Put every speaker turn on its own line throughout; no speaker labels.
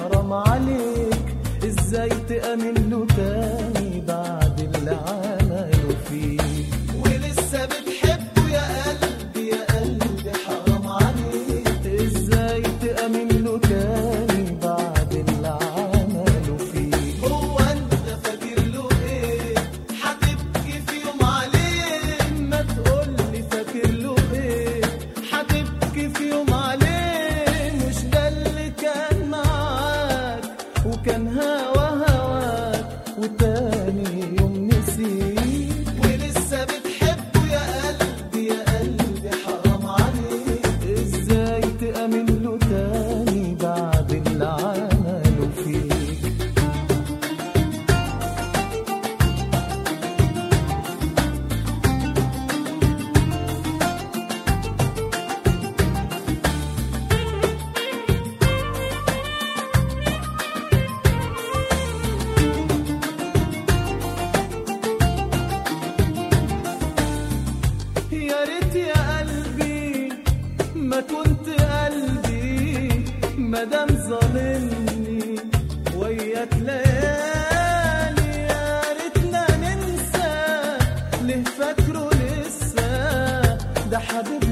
حرام عليك. إزاي تأمن له تاني بعد اللي عمله فيك ما كنت قلبي مدام ظالمني وياك ليالي يا ريتنا ننسى ليه فاكره لسه؟ ده حبيبي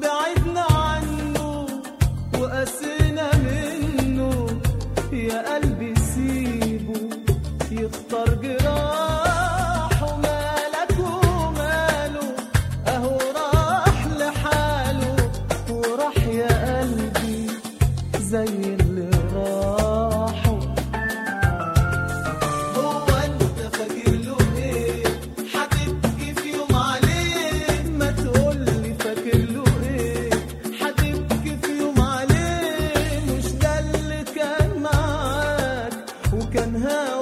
بعدنا عنه وقسينا منه. يا قلبي سيبه وماله. أهو راح لحاله وراح كنهاوي